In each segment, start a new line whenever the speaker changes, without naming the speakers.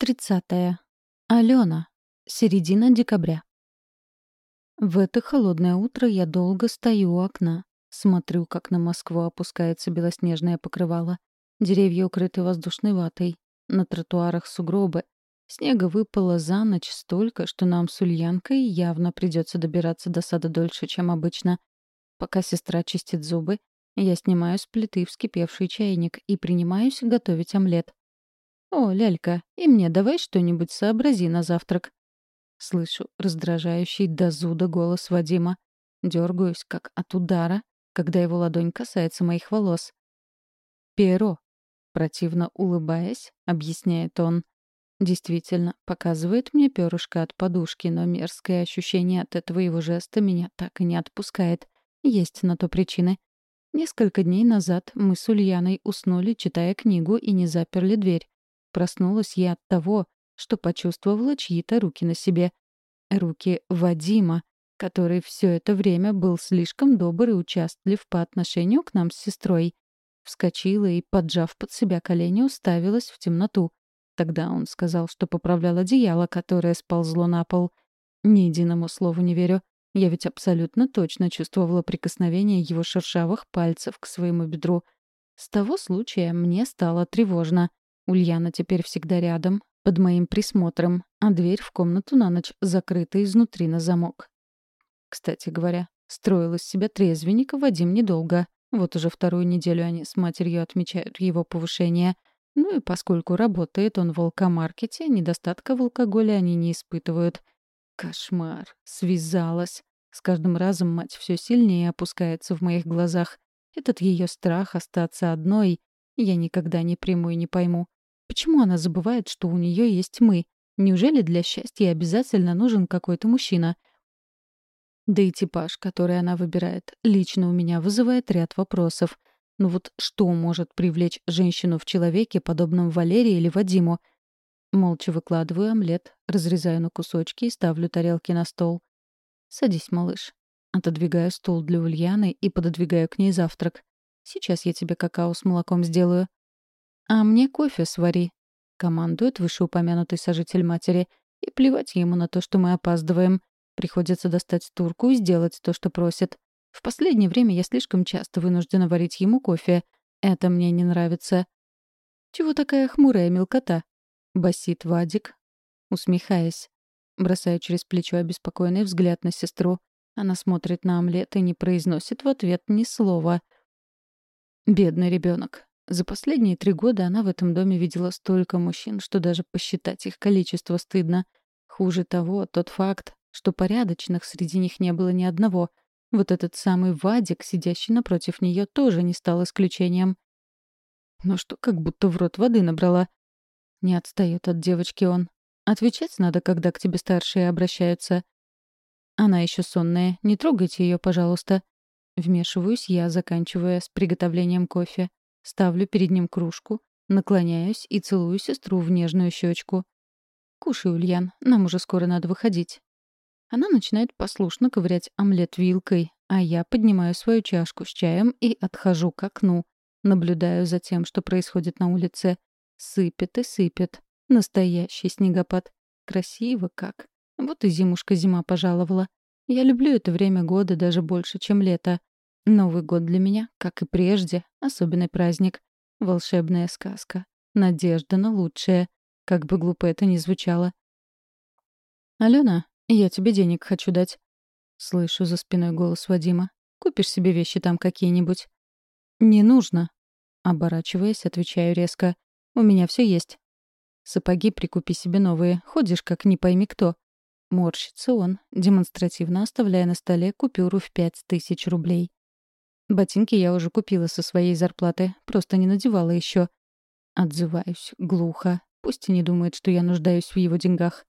Тридцатая. Алена. Середина декабря. В это холодное утро я долго стою у окна. Смотрю, как на Москву опускается белоснежное покрывало. Деревья укрыты воздушной ватой. На тротуарах сугробы. Снега выпало за ночь столько, что нам с Ульянкой явно придется добираться до сада дольше, чем обычно. Пока сестра чистит зубы, я снимаю с плиты вскипевший чайник и принимаюсь готовить омлет. «О, лялька, и мне давай что-нибудь сообрази на завтрак». Слышу раздражающий до зуда голос Вадима. Дергаюсь, как от удара, когда его ладонь касается моих волос. «Перо», — противно улыбаясь, объясняет он. Действительно, показывает мне перышко от подушки, но мерзкое ощущение от этого его жеста меня так и не отпускает. Есть на то причины. Несколько дней назад мы с Ульяной уснули, читая книгу, и не заперли дверь. Проснулась я от того, что почувствовала чьи-то руки на себе. Руки Вадима, который все это время был слишком добр и участлив по отношению к нам с сестрой. Вскочила и, поджав под себя колени, уставилась в темноту. Тогда он сказал, что поправлял одеяло, которое сползло на пол. Ни единому слову не верю. Я ведь абсолютно точно чувствовала прикосновение его шершавых пальцев к своему бедру. С того случая мне стало тревожно. Ульяна теперь всегда рядом, под моим присмотром, а дверь в комнату на ночь закрыта изнутри на замок. Кстати говоря, строил из себя трезвенника Вадим недолго. Вот уже вторую неделю они с матерью отмечают его повышение. Ну и поскольку работает он в алкомаркете, недостатка в алкоголе они не испытывают. Кошмар. Связалась. С каждым разом мать все сильнее опускается в моих глазах. Этот ее страх остаться одной я никогда не приму и не пойму. Почему она забывает, что у нее есть мы? Неужели для счастья обязательно нужен какой-то мужчина? Да и типаж, который она выбирает, лично у меня вызывает ряд вопросов. Ну вот что может привлечь женщину в человеке, подобном Валерии или Вадиму? Молча выкладываю омлет, разрезаю на кусочки и ставлю тарелки на стол. «Садись, малыш». Отодвигаю стул для Ульяны и пододвигаю к ней завтрак. «Сейчас я тебе какао с молоком сделаю». «А мне кофе свари», — командует вышеупомянутый сожитель матери. И плевать ему на то, что мы опаздываем. Приходится достать турку и сделать то, что просит. В последнее время я слишком часто вынуждена варить ему кофе. Это мне не нравится. «Чего такая хмурая мелкота?» — басит Вадик, усмехаясь. Бросаю через плечо обеспокоенный взгляд на сестру. Она смотрит на омлет и не произносит в ответ ни слова. Бедный ребенок. За последние три года она в этом доме видела столько мужчин, что даже посчитать их количество стыдно. Хуже того, тот факт, что порядочных среди них не было ни одного. Вот этот самый Вадик, сидящий напротив нее, тоже не стал исключением. Но что, как будто в рот воды набрала. Не отстает от девочки он. Отвечать надо, когда к тебе старшие обращаются. Она еще сонная, не трогайте ее, пожалуйста. Вмешиваюсь я, заканчивая с приготовлением кофе. Ставлю перед ним кружку, наклоняюсь и целую сестру в нежную щечку. «Кушай, Ульян, нам уже скоро надо выходить». Она начинает послушно ковырять омлет вилкой, а я поднимаю свою чашку с чаем и отхожу к окну. Наблюдаю за тем, что происходит на улице. Сыпет и сыпет. Настоящий снегопад. Красиво как. Вот и зимушка зима пожаловала. Я люблю это время года даже больше, чем лето. Новый год для меня, как и прежде, особенный праздник. Волшебная сказка. Надежда на лучшее. Как бы глупо это ни звучало. «Алена, я тебе денег хочу дать». Слышу за спиной голос Вадима. «Купишь себе вещи там какие-нибудь?» «Не нужно». Оборачиваясь, отвечаю резко. «У меня все есть». «Сапоги прикупи себе новые. Ходишь, как не пойми кто». Морщится он, демонстративно оставляя на столе купюру в пять тысяч рублей. Ботинки я уже купила со своей зарплаты, просто не надевала еще. Отзываюсь глухо. Пусть и не думает, что я нуждаюсь в его деньгах.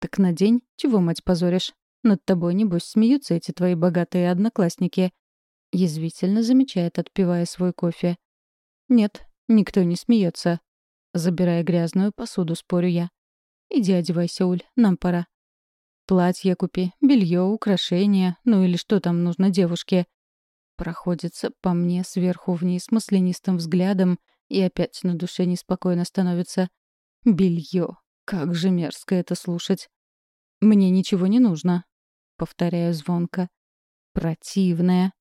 Так на день, чего, мать, позоришь? Над тобой, небось, смеются эти твои богатые одноклассники. Язвительно замечает, отпивая свой кофе. Нет, никто не смеется. Забирая грязную посуду, спорю я. Иди одевайся, Уль, нам пора. Платье купи, белье, украшения, ну или что там нужно девушке. Проходится по мне сверху вниз маслянистым взглядом, и опять на душе неспокойно становится. Белье. Как же мерзко это слушать. «Мне ничего не нужно», — повторяю звонко. «Противная».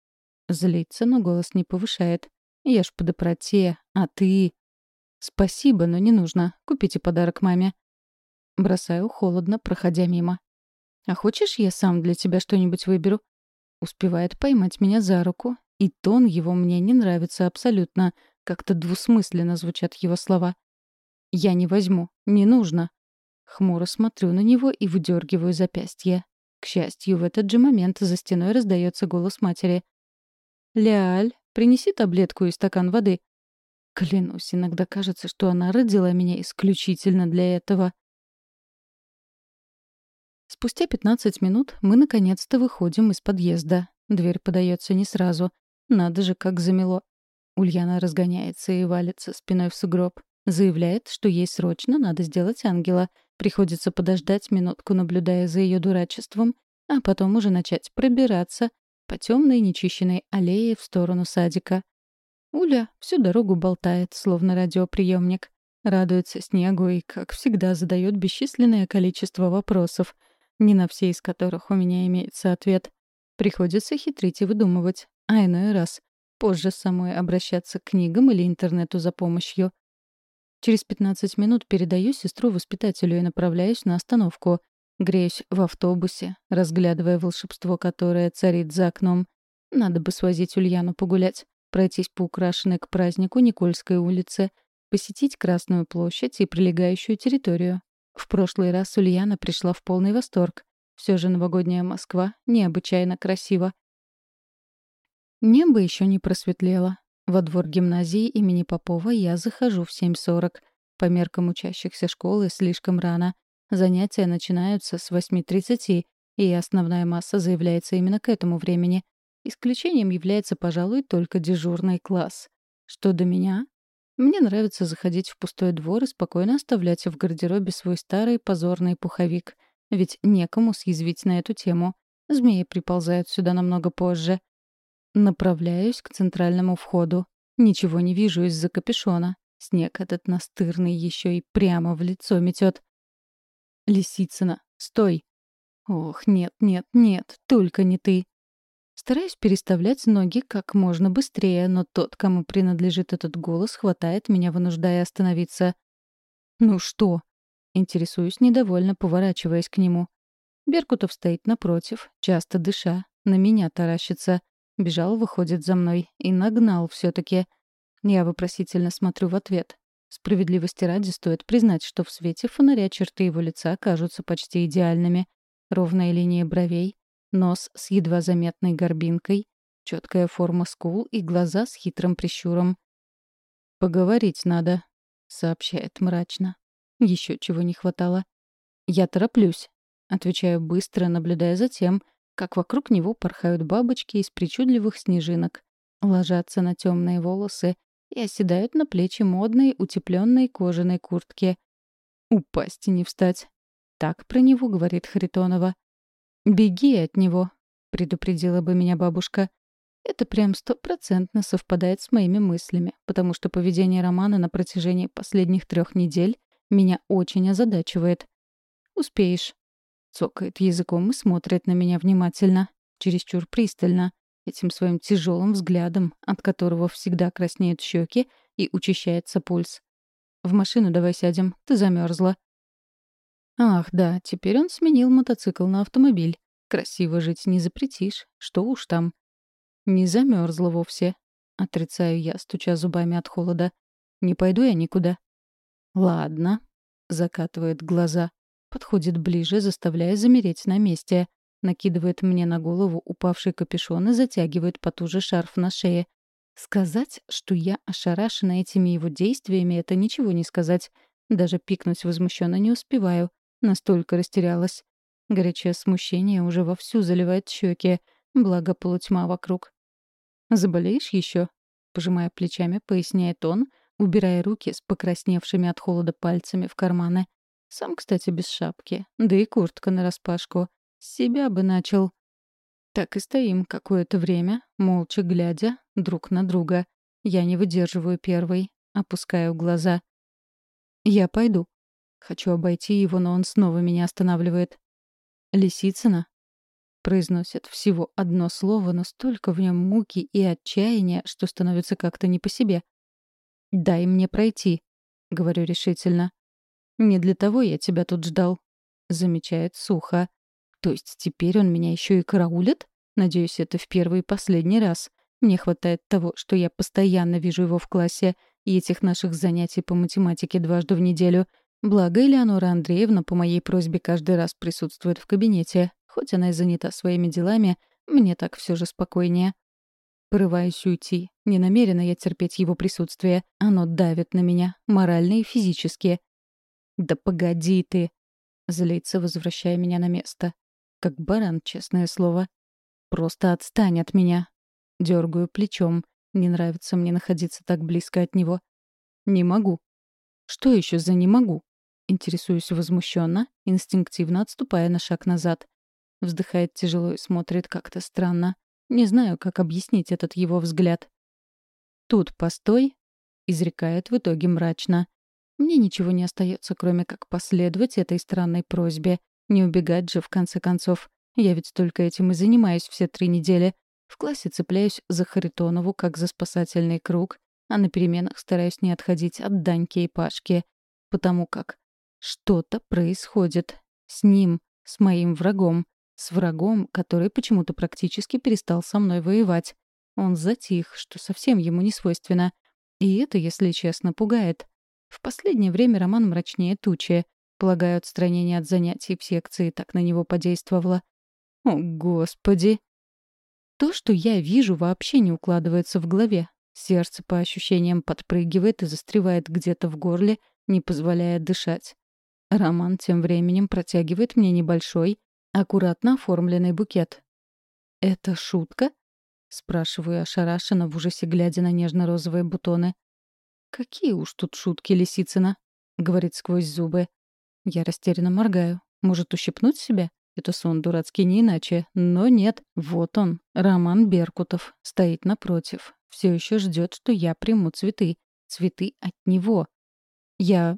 Злится, но голос не повышает. «Я ж по доброте, а ты...» «Спасибо, но не нужно. Купите подарок маме». Бросаю холодно, проходя мимо. «А хочешь, я сам для тебя что-нибудь выберу?» Успевает поймать меня за руку, и тон его мне не нравится абсолютно. Как-то двусмысленно звучат его слова. «Я не возьму. Не нужно». Хмуро смотрю на него и выдергиваю запястье. К счастью, в этот же момент за стеной раздается голос матери. «Ляль, принеси таблетку и стакан воды». Клянусь, иногда кажется, что она родила меня исключительно для этого. Спустя 15 минут мы наконец-то выходим из подъезда. Дверь подается не сразу. Надо же, как замело. Ульяна разгоняется и валится спиной в сугроб. Заявляет, что ей срочно надо сделать ангела. Приходится подождать минутку, наблюдая за ее дурачеством, а потом уже начать пробираться по темной нечищенной аллее в сторону садика. Уля всю дорогу болтает, словно радиоприемник. Радуется снегу и, как всегда, задает бесчисленное количество вопросов, не на все из которых у меня имеется ответ. Приходится хитрить и выдумывать, а иной раз позже самой обращаться к книгам или интернету за помощью. Через 15 минут передаю сестру воспитателю и направляюсь на остановку. Греюсь в автобусе, разглядывая волшебство, которое царит за окном. Надо бы свозить Ульяну погулять, пройтись по украшенной к празднику Никольской улице, посетить Красную площадь и прилегающую территорию. В прошлый раз Ульяна пришла в полный восторг. Все же новогодняя Москва необычайно красива. Небо еще не просветлело. Во двор гимназии имени Попова я захожу в 7.40. По меркам учащихся школы слишком рано. Занятия начинаются с 8.30, и основная масса заявляется именно к этому времени. Исключением является, пожалуй, только дежурный класс. Что до меня, мне нравится заходить в пустой двор и спокойно оставлять в гардеробе свой старый позорный пуховик. Ведь некому съязвить на эту тему. Змеи приползают сюда намного позже. Направляюсь к центральному входу. Ничего не вижу из-за капюшона. Снег этот настырный еще и прямо в лицо метет. «Лисицына, стой!» «Ох, нет, нет, нет, только не ты!» Стараюсь переставлять ноги как можно быстрее, но тот, кому принадлежит этот голос, хватает меня, вынуждая остановиться. «Ну что?» Интересуюсь недовольно, поворачиваясь к нему. Беркутов стоит напротив, часто дыша, на меня таращится. Бежал, выходит за мной, и нагнал все таки Я вопросительно смотрю в ответ. Справедливости ради стоит признать, что в свете фонаря черты его лица кажутся почти идеальными. Ровная линия бровей, нос с едва заметной горбинкой, четкая форма скул и глаза с хитрым прищуром. «Поговорить надо», — сообщает мрачно. Еще чего не хватало. «Я тороплюсь», — отвечаю быстро, наблюдая за тем, как вокруг него порхают бабочки из причудливых снежинок, ложатся на темные волосы и оседают на плечи модной утепленной кожаной куртки. «Упасть и не встать», — так про него говорит Харитонова. «Беги от него», — предупредила бы меня бабушка. Это прям стопроцентно совпадает с моими мыслями, потому что поведение Романа на протяжении последних трех недель меня очень озадачивает. «Успеешь», — цокает языком и смотрит на меня внимательно, чересчур пристально, этим своим тяжелым взглядом, от которого всегда краснеют щеки и учащается пульс. «В машину давай сядем, ты замерзла. Ах, да, теперь он сменил мотоцикл на автомобиль. Красиво жить не запретишь, что уж там. Не замерзла вовсе. Отрицаю я, стуча зубами от холода. Не пойду я никуда. Ладно. Закатывает глаза. Подходит ближе, заставляя замереть на месте. Накидывает мне на голову упавший капюшон и затягивает потуже шарф на шее. Сказать, что я ошарашена этими его действиями, это ничего не сказать. Даже пикнуть возмущенно не успеваю. Настолько растерялась. Горячее смущение уже вовсю заливает щеки, благо полутьма вокруг. «Заболеешь еще?» — пожимая плечами, поясняет он, убирая руки с покрасневшими от холода пальцами в карманы. Сам, кстати, без шапки, да и куртка нараспашку. С себя бы начал. Так и стоим какое-то время, молча глядя друг на друга. Я не выдерживаю первой, опускаю глаза. «Я пойду», Хочу обойти его, но он снова меня останавливает. «Лисицына?» Произносит всего одно слово, но столько в нем муки и отчаяния, что становится как-то не по себе. «Дай мне пройти», — говорю решительно. «Не для того я тебя тут ждал», — замечает сухо. «То есть теперь он меня еще и караулит? Надеюсь, это в первый и последний раз. Мне хватает того, что я постоянно вижу его в классе, и этих наших занятий по математике дважды в неделю. Благо, Элеонора Андреевна по моей просьбе каждый раз присутствует в кабинете. Хоть она и занята своими делами, мне так все же спокойнее. Порываюсь уйти. Не намерена я терпеть его присутствие. Оно давит на меня, морально и физически. «Да погоди ты!» Злится, возвращая меня на место. Как баран, честное слово. «Просто отстань от меня!» Дергаю плечом. Не нравится мне находиться так близко от него. «Не могу». «Что еще за «не могу»?» Интересуюсь возмущенно, инстинктивно отступая на шаг назад. Вздыхает тяжело и смотрит как-то странно. Не знаю, как объяснить этот его взгляд. «Тут постой», — изрекает в итоге мрачно. Мне ничего не остается, кроме как последовать этой странной просьбе. Не убегать же, в конце концов. Я ведь только этим и занимаюсь все три недели. В классе цепляюсь за Харитонову, как за спасательный круг, а на переменах стараюсь не отходить от Даньки и Пашки. Потому как что-то происходит. С ним, с моим врагом. С врагом, который почему-то практически перестал со мной воевать. Он затих, что совсем ему не свойственно. И это, если честно, пугает. В последнее время Роман мрачнее тучи. Полагаю, отстранение от занятий в секции так на него подействовало. О, Господи! То, что я вижу, вообще не укладывается в голове. Сердце по ощущениям подпрыгивает и застревает где-то в горле, не позволяя дышать. Роман тем временем протягивает мне небольшой, аккуратно оформленный букет. «Это шутка?» — спрашиваю ошарашенно в ужасе, глядя на нежно-розовые бутоны. «Какие уж тут шутки, Лисицына!» — говорит сквозь зубы. Я растерянно моргаю. Может, ущипнуть себя? Это сон дурацкий не иначе. Но нет. Вот он, Роман Беркутов, стоит напротив. Все еще ждет, что я приму цветы. Цветы от него. Я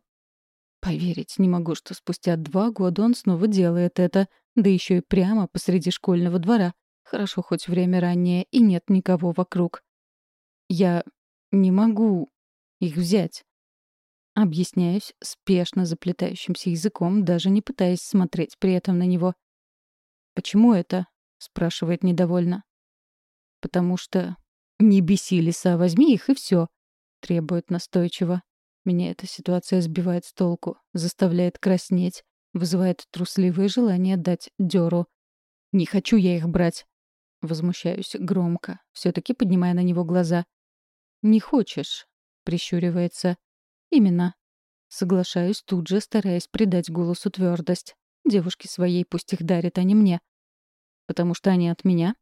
Поверить не могу, что спустя два года он снова делает это, да еще и прямо посреди школьного двора. Хорошо, хоть время раннее, и нет никого вокруг. Я не могу их взять. Объясняюсь спешно заплетающимся языком, даже не пытаясь смотреть при этом на него. «Почему это?» — спрашивает недовольно. «Потому что...» «Не беси, лиса, возьми их и все», — требует настойчиво. Меня эта ситуация сбивает с толку, заставляет краснеть, вызывает трусливое желание дать дёру. «Не хочу я их брать!» Возмущаюсь громко, все таки поднимая на него глаза. «Не хочешь?» — прищуривается. «Именно». Соглашаюсь тут же, стараясь придать голосу твердость. Девушке своей пусть их дарит, а не мне. «Потому что они от меня?»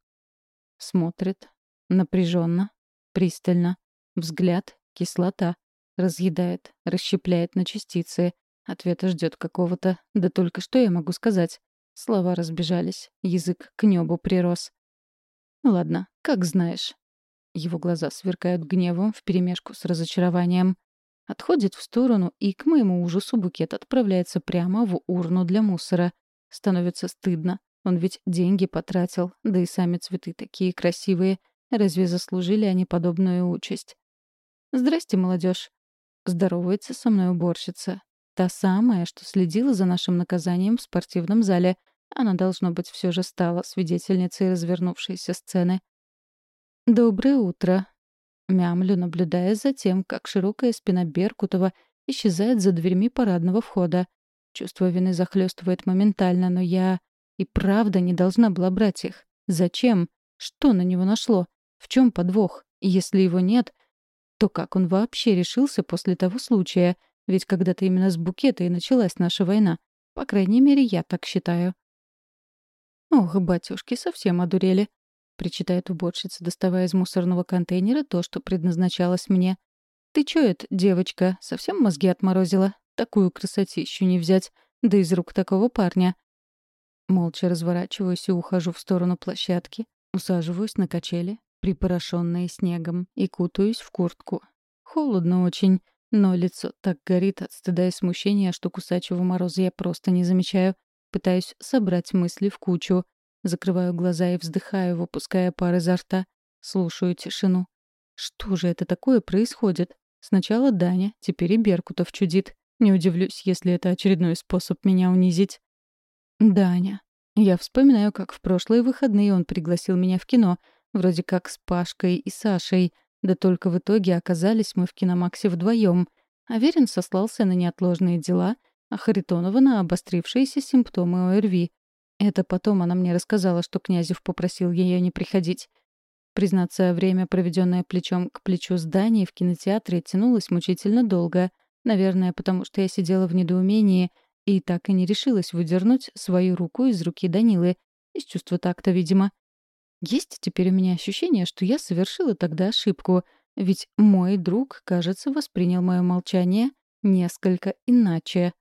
Смотрит. напряженно, пристально. Взгляд — кислота. Разъедает, расщепляет на частицы. Ответа ждет какого-то. Да только что я могу сказать? Слова разбежались, язык к небу прирос. Ладно, как знаешь. Его глаза сверкают гневом вперемешку с разочарованием. Отходит в сторону, и, к моему ужасу, букет отправляется прямо в урну для мусора. Становится стыдно. Он ведь деньги потратил, да и сами цветы такие красивые. Разве заслужили они подобную участь? «Здрасте, молодежь. Здоровается со мной уборщица. Та самая, что следила за нашим наказанием в спортивном зале. Она, должно быть, все же стала свидетельницей развернувшейся сцены. «Доброе утро», — мямлю, наблюдая за тем, как широкая спина Беркутова исчезает за дверьми парадного входа. Чувство вины захлестывает моментально, но я и правда не должна была брать их. Зачем? Что на него нашло? В чем подвох? Если его нет, то как он вообще решился после того случая? Ведь когда-то именно с букета и началась наша война. По крайней мере, я так считаю. «Ох, батюшки, совсем одурели», — причитает уборщица, доставая из мусорного контейнера то, что предназначалось мне. «Ты чё это, девочка, совсем мозги отморозила? Такую красотищу не взять, да из рук такого парня». Молча разворачиваюсь и ухожу в сторону площадки, усаживаюсь на качели, припорошенные снегом, и кутаюсь в куртку. Холодно очень, Но лицо так горит от стыда и смущения, что кусачего мороза я просто не замечаю. Пытаюсь собрать мысли в кучу. Закрываю глаза и вздыхаю, выпуская пар изо рта. Слушаю тишину. Что же это такое происходит? Сначала Даня, теперь и Беркутов чудит. Не удивлюсь, если это очередной способ меня унизить. Даня. Я вспоминаю, как в прошлые выходные он пригласил меня в кино, вроде как с Пашкой и Сашей, да только в итоге оказались мы в киномаксе вдвоем. Аверин сослался на неотложные дела, а Харитонова на обострившиеся симптомы ОРВИ. Это потом она мне рассказала, что Князев попросил ее не приходить. Признаться, время, проведенное плечом к плечу с Даней в кинотеатре, тянулось мучительно долго. Наверное, потому что я сидела в недоумении — и так и не решилась выдернуть свою руку из руки Данилы, из чувства такта, видимо. Есть теперь у меня ощущение, что я совершила тогда ошибку, ведь мой друг, кажется, воспринял мое молчание несколько иначе.